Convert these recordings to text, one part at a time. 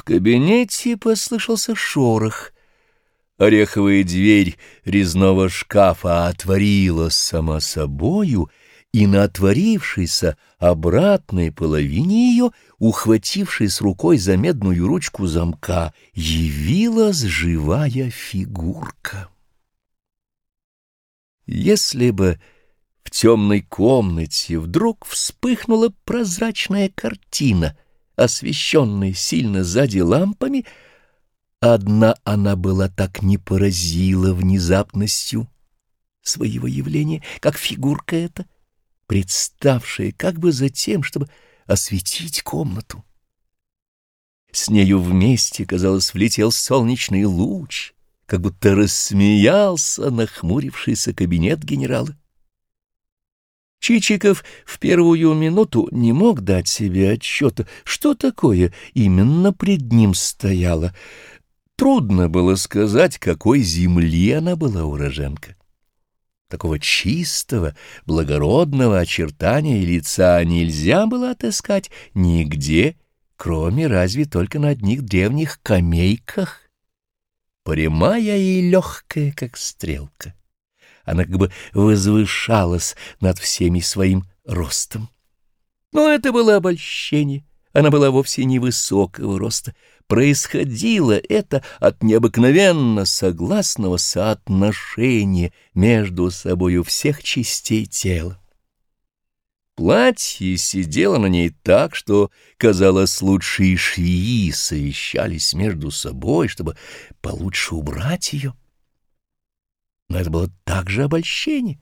В кабинете послышался шорох. Ореховая дверь резного шкафа отворилась сама собою, и на отворившейся обратной половине ее, ухватившись рукой за медную ручку замка, явилась живая фигурка. Если бы в темной комнате вдруг вспыхнула прозрачная картина, освещенная сильно сзади лампами, одна она была так не поразила внезапностью своего явления, как фигурка эта, представшая как бы за тем, чтобы осветить комнату. С нею вместе, казалось, влетел солнечный луч, как будто рассмеялся нахмурившийся кабинет генерала. Чичиков в первую минуту не мог дать себе отчета, что такое именно пред ним стояло. Трудно было сказать, какой земли она была уроженка. Такого чистого, благородного очертания лица нельзя было отыскать нигде, кроме разве только на одних древних камейках, прямая и легкая, как стрелка она как бы возвышалась над всеми своим ростом. Но это было обольщение, она была вовсе невысокого роста. Происходило это от необыкновенно согласного соотношения между собою всех частей тела. Платье сидело на ней так, что, казалось, лучшие швеи совещались между собой, чтобы получше убрать ее но это было также обольщение.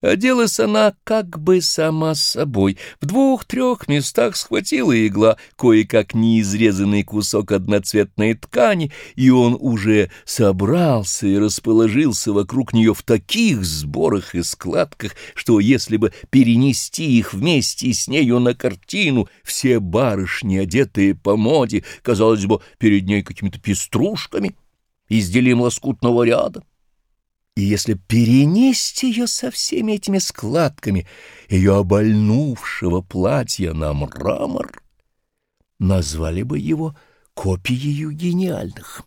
Оделась она как бы сама собой. В двух-трех местах схватила игла кое-как неизрезанный кусок одноцветной ткани, и он уже собрался и расположился вокруг нее в таких сборах и складках, что если бы перенести их вместе с нею на картину, все барышни, одетые по моде, казалось бы, перед ней какими-то пеструшками, изделием лоскутного ряда. И если перенести ее со всеми этими складками, ее обольнувшего платья на мрамор, назвали бы его копией гениальных.